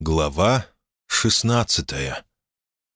Глава шестнадцатая.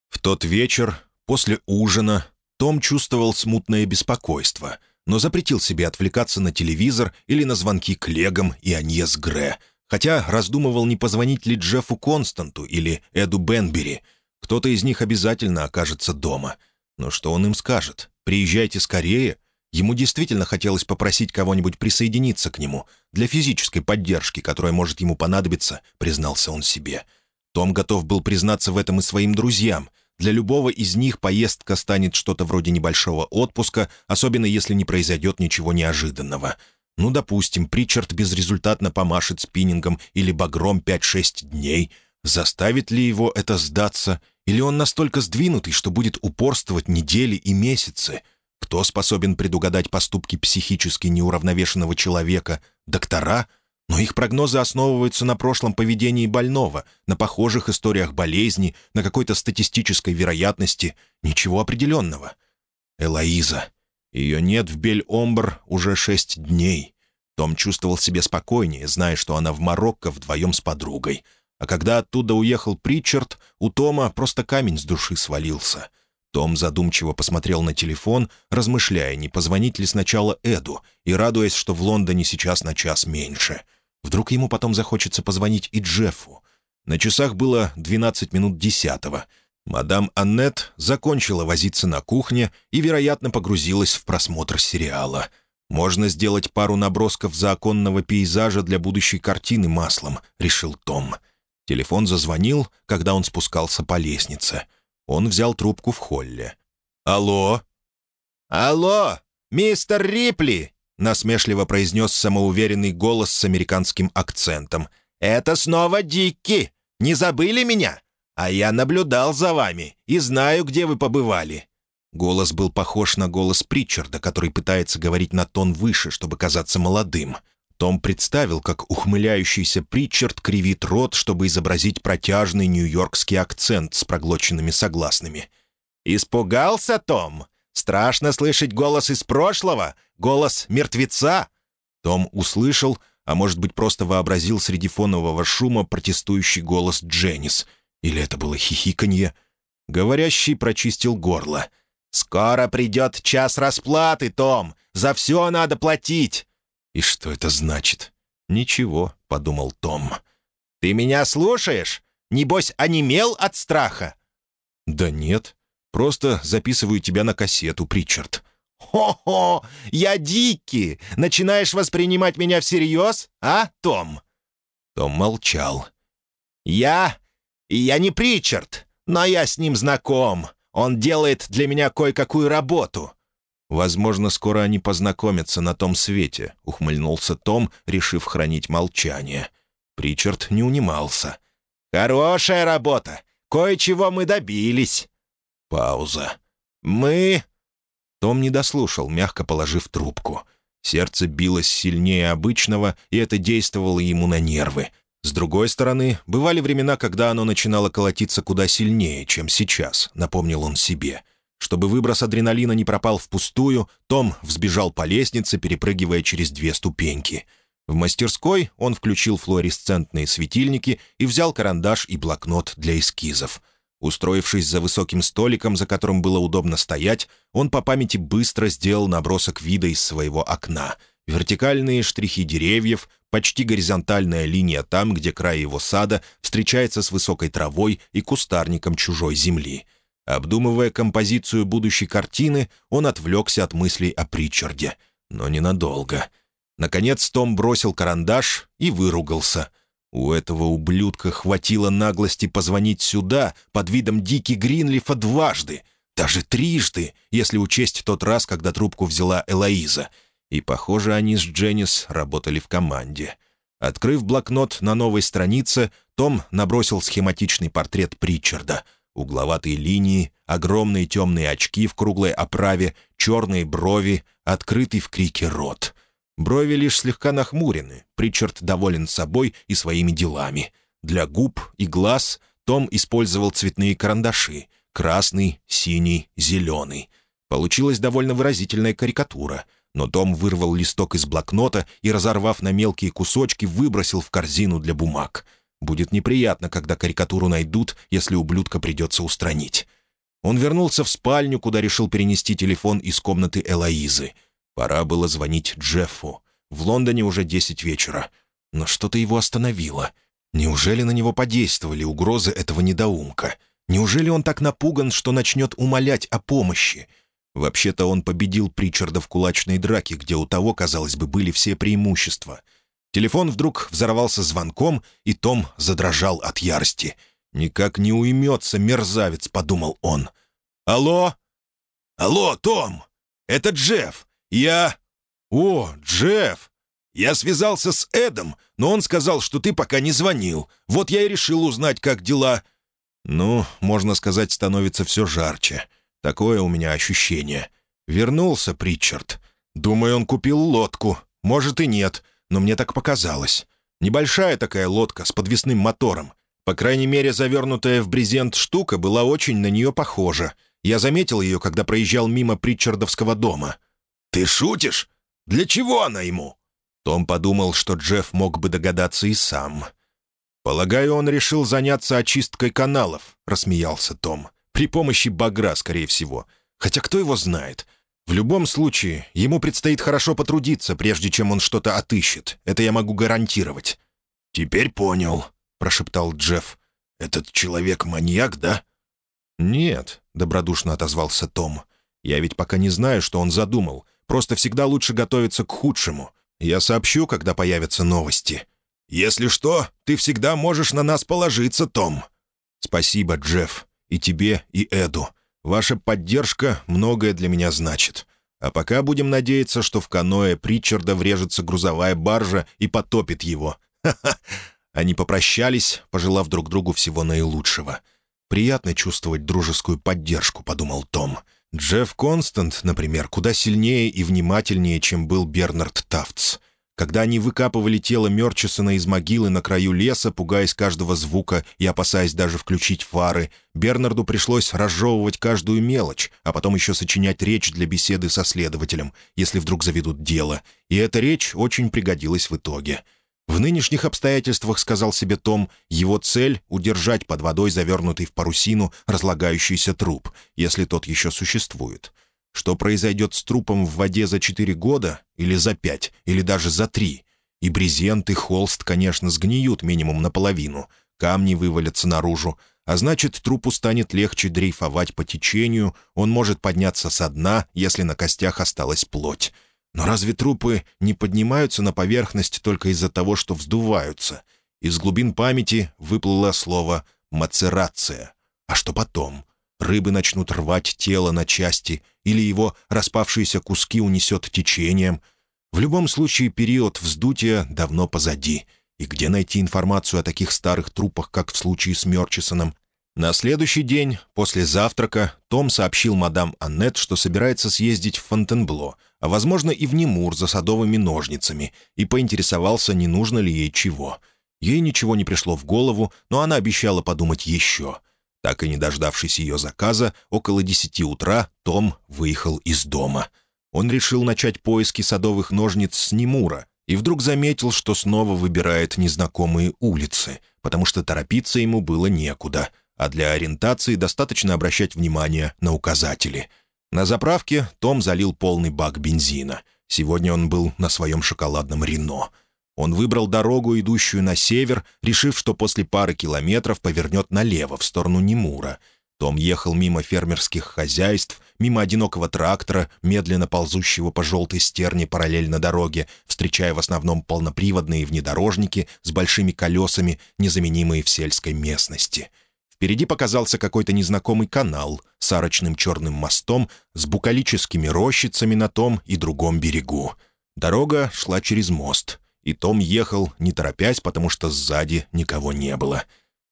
В тот вечер, после ужина, Том чувствовал смутное беспокойство, но запретил себе отвлекаться на телевизор или на звонки к Легам и Аньес Гре, хотя раздумывал, не позвонить ли Джеффу Константу или Эду Бенбери. Кто-то из них обязательно окажется дома. Но что он им скажет? «Приезжайте скорее», Ему действительно хотелось попросить кого-нибудь присоединиться к нему для физической поддержки, которая может ему понадобиться, признался он себе. Том готов был признаться в этом и своим друзьям. Для любого из них поездка станет что-то вроде небольшого отпуска, особенно если не произойдет ничего неожиданного. Ну, допустим, Причард безрезультатно помашет спиннингом или багром 5-6 дней. Заставит ли его это сдаться? Или он настолько сдвинутый, что будет упорствовать недели и месяцы — кто способен предугадать поступки психически неуравновешенного человека? Доктора? Но их прогнозы основываются на прошлом поведении больного, на похожих историях болезни, на какой-то статистической вероятности. Ничего определенного. Элоиза. Ее нет в Бель-Омбр уже шесть дней. Том чувствовал себя спокойнее, зная, что она в Марокко вдвоем с подругой. А когда оттуда уехал Причард, у Тома просто камень с души свалился — том задумчиво посмотрел на телефон, размышляя, не позвонить ли сначала Эду, и радуясь, что в Лондоне сейчас на час меньше. Вдруг ему потом захочется позвонить и Джеффу. На часах было 12 минут десятого. Мадам Аннет закончила возиться на кухне и, вероятно, погрузилась в просмотр сериала. «Можно сделать пару набросков законного пейзажа для будущей картины маслом», — решил Том. Телефон зазвонил, когда он спускался по лестнице — он взял трубку в холле. «Алло?» «Алло, мистер Рипли!» — насмешливо произнес самоуверенный голос с американским акцентом. «Это снова Дикки! Не забыли меня? А я наблюдал за вами и знаю, где вы побывали». Голос был похож на голос Притчарда, который пытается говорить на тон выше, чтобы казаться молодым. Том представил, как ухмыляющийся Притчард кривит рот, чтобы изобразить протяжный нью-йоркский акцент с проглоченными согласными. «Испугался, Том? Страшно слышать голос из прошлого? Голос мертвеца?» Том услышал, а может быть, просто вообразил среди фонового шума протестующий голос Дженнис. Или это было хихиканье? Говорящий прочистил горло. «Скоро придет час расплаты, Том! За все надо платить!» «И что это значит?» «Ничего», — подумал Том. «Ты меня слушаешь? Небось, онемел от страха?» «Да нет. Просто записываю тебя на кассету, Причард». «Хо-хо! Я дикий! Начинаешь воспринимать меня всерьез, а, Том?» Том молчал. «Я... я не Причард, но я с ним знаком. Он делает для меня кое-какую работу. «Возможно, скоро они познакомятся на том свете», — ухмыльнулся Том, решив хранить молчание. Причард не унимался. «Хорошая работа! Кое-чего мы добились!» Пауза. «Мы...» Том не дослушал, мягко положив трубку. Сердце билось сильнее обычного, и это действовало ему на нервы. С другой стороны, бывали времена, когда оно начинало колотиться куда сильнее, чем сейчас, напомнил он себе. Чтобы выброс адреналина не пропал впустую, Том взбежал по лестнице, перепрыгивая через две ступеньки. В мастерской он включил флуоресцентные светильники и взял карандаш и блокнот для эскизов. Устроившись за высоким столиком, за которым было удобно стоять, он по памяти быстро сделал набросок вида из своего окна. Вертикальные штрихи деревьев, почти горизонтальная линия там, где край его сада встречается с высокой травой и кустарником чужой земли — Обдумывая композицию будущей картины, он отвлекся от мыслей о Причарде, но ненадолго. Наконец Том бросил карандаш и выругался. У этого ублюдка хватило наглости позвонить сюда под видом Дики Гринлифа дважды, даже трижды, если учесть тот раз, когда трубку взяла Элоиза. И, похоже, они с Дженнис работали в команде. Открыв блокнот на новой странице, Том набросил схематичный портрет Причарда — Угловатые линии, огромные темные очки в круглой оправе, черные брови, открытый в крике рот. Брови лишь слегка нахмурены, Причард доволен собой и своими делами. Для губ и глаз Том использовал цветные карандаши — красный, синий, зеленый. Получилась довольно выразительная карикатура — но Том вырвал листок из блокнота и, разорвав на мелкие кусочки, выбросил в корзину для бумаг. Будет неприятно, когда карикатуру найдут, если ублюдка придется устранить. Он вернулся в спальню, куда решил перенести телефон из комнаты Элоизы. Пора было звонить Джеффу. В Лондоне уже десять вечера. Но что-то его остановило. Неужели на него подействовали угрозы этого недоумка? Неужели он так напуган, что начнет умолять о помощи? Вообще-то он победил Причарда в кулачной драке, где у того, казалось бы, были все преимущества. Телефон вдруг взорвался звонком, и Том задрожал от ярости. «Никак не уймется, мерзавец», — подумал он. «Алло?» «Алло, Том! Это Джефф! Я...» «О, Джефф! Я связался с Эдом, но он сказал, что ты пока не звонил. Вот я и решил узнать, как дела». «Ну, можно сказать, становится все жарче. Такое у меня ощущение. Вернулся Притчард. Думаю, он купил лодку. Может и нет, но мне так показалось. Небольшая такая лодка с подвесным мотором. По крайней мере, завернутая в брезент штука была очень на нее похожа. Я заметил ее, когда проезжал мимо Притчардовского дома. «Ты шутишь? Для чего она ему?» Том подумал, что Джефф мог бы догадаться и сам. «Полагаю, он решил заняться очисткой каналов», — рассмеялся Том. При помощи багра, скорее всего. Хотя кто его знает? В любом случае, ему предстоит хорошо потрудиться, прежде чем он что-то отыщет. Это я могу гарантировать». «Теперь понял», — прошептал Джефф. «Этот человек маньяк, да?» «Нет», — добродушно отозвался Том. «Я ведь пока не знаю, что он задумал. Просто всегда лучше готовиться к худшему. Я сообщу, когда появятся новости». «Если что, ты всегда можешь на нас положиться, Том». «Спасибо, Джефф. И тебе, и Эду. Ваша поддержка многое для меня значит. А пока будем надеяться, что в каноэ Притчарда врежется грузовая баржа и потопит его. Ха-ха!» Они попрощались, пожелав друг другу всего наилучшего. «Приятно чувствовать дружескую поддержку», — подумал Том. Джефф Констант, например, куда сильнее и внимательнее, чем был Бернард Тафтс. Когда они выкапывали тело Мерчисона из могилы на краю леса, пугаясь каждого звука и опасаясь даже включить фары, Бернарду пришлось разжевывать каждую мелочь, а потом еще сочинять речь для беседы со следователем, если вдруг заведут дело. И эта речь очень пригодилась в итоге. В нынешних обстоятельствах, сказал себе Том, его цель — удержать под водой завернутый в парусину разлагающийся труп, если тот еще существует. Что произойдет с трупом в воде за четыре года, или за пять, или даже за три? И брезент, и холст, конечно, сгниют минимум наполовину, камни вывалятся наружу, а значит, трупу станет легче дрейфовать по течению, он может подняться со дна, если на костях осталась плоть. Но разве трупы не поднимаются на поверхность только из-за того, что вздуваются? Из глубин памяти выплыло слово «мацерация». А что потом? Рыбы начнут рвать тело на части, или его распавшиеся куски унесет течением. В любом случае, период вздутия давно позади. И где найти информацию о таких старых трупах, как в случае с Мерчисоном? На следующий день, после завтрака, Том сообщил мадам Аннет, что собирается съездить в Фонтенбло, а, возможно, и в Немур за садовыми ножницами, и поинтересовался, не нужно ли ей чего. Ей ничего не пришло в голову, но она обещала подумать еще — так и не дождавшись ее заказа, около десяти утра Том выехал из дома. Он решил начать поиски садовых ножниц с Немура и вдруг заметил, что снова выбирает незнакомые улицы, потому что торопиться ему было некуда, а для ориентации достаточно обращать внимание на указатели. На заправке Том залил полный бак бензина. Сегодня он был на своем шоколадном «Рено». Он выбрал дорогу, идущую на север, решив, что после пары километров повернет налево, в сторону Немура. Том ехал мимо фермерских хозяйств, мимо одинокого трактора, медленно ползущего по желтой стерне параллельно дороге, встречая в основном полноприводные внедорожники с большими колесами, незаменимые в сельской местности. Впереди показался какой-то незнакомый канал с арочным черным мостом с букалическими рощицами на том и другом берегу. Дорога шла через мост — и Том ехал, не торопясь, потому что сзади никого не было.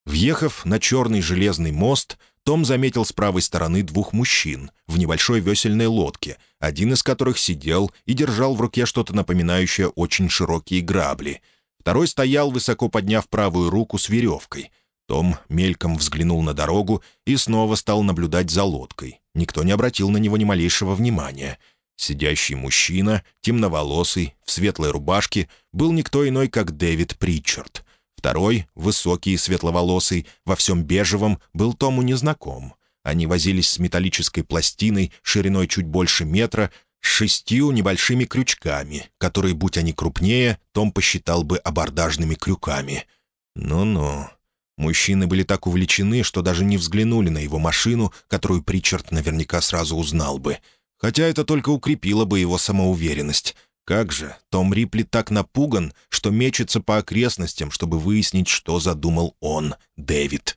Въехав на черный железный мост, том заметил с правой стороны двух мужчин в небольшой весельной лодке, один из которых сидел и держал в руке что-то напоминающее очень широкие грабли. Второй стоял, высоко подняв правую руку с веревкой. Том мельком взглянул на дорогу и снова стал наблюдать за лодкой. Никто не обратил на него ни малейшего внимания — Сидящий мужчина, темноволосый, в светлой рубашке, был никто иной, как Дэвид Притчард. В Второй, высокий и светловолосый, во всем бежевом, был Тому незнаком. Они возились с металлической пластиной шириной чуть больше метра, с шестью небольшими крючками, которые, будь они крупнее, Том посчитал бы абордажными крюками. Ну-ну. Мужчины были так увлечены, что даже не взглянули на его машину, которую Причард наверняка сразу узнал бы. Хотя это только укрепило бы его самоуверенность — как же, Том Рипли так напуган, что мечется по окрестностям, чтобы выяснить, что задумал он, Дэвид.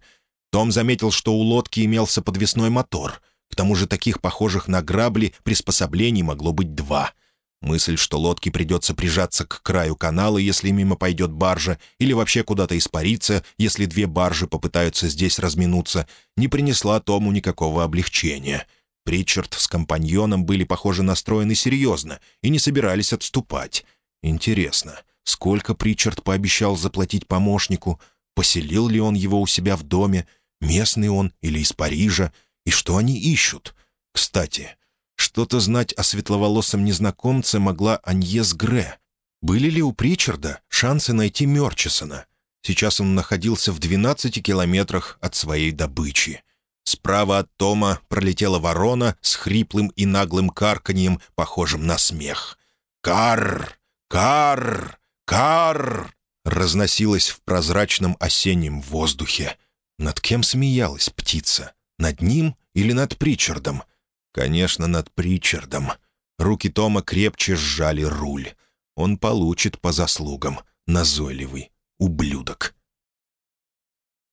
Том заметил, что у лодки имелся подвесной мотор. К тому же таких похожих на грабли приспособлений могло быть два. Мысль, что лодке придется прижаться к краю канала, если мимо пойдет баржа, или вообще куда-то испариться, если две баржи попытаются здесь разминуться, не принесла Тому никакого облегчения — Причард с компаньоном были, похоже, настроены серьезно и не собирались отступать. Интересно, сколько Причард пообещал заплатить помощнику? Поселил ли он его у себя в доме? Местный он или из Парижа? И что они ищут? Кстати, что-то знать о светловолосом незнакомце могла Аньес Гре. Были ли у Причарда шансы найти Мерчисона? Сейчас он находился в 12 километрах от своей добычи. Справа от Тома пролетела ворона с хриплым и наглым карканьем, похожим на смех. «Карр! Карр! Карр!» разносилась в прозрачном осеннем воздухе. Над кем смеялась птица? Над ним или над Причардом? Конечно, над Причардом. Руки Тома крепче сжали руль. Он получит по заслугам. Назойливый ублюдок.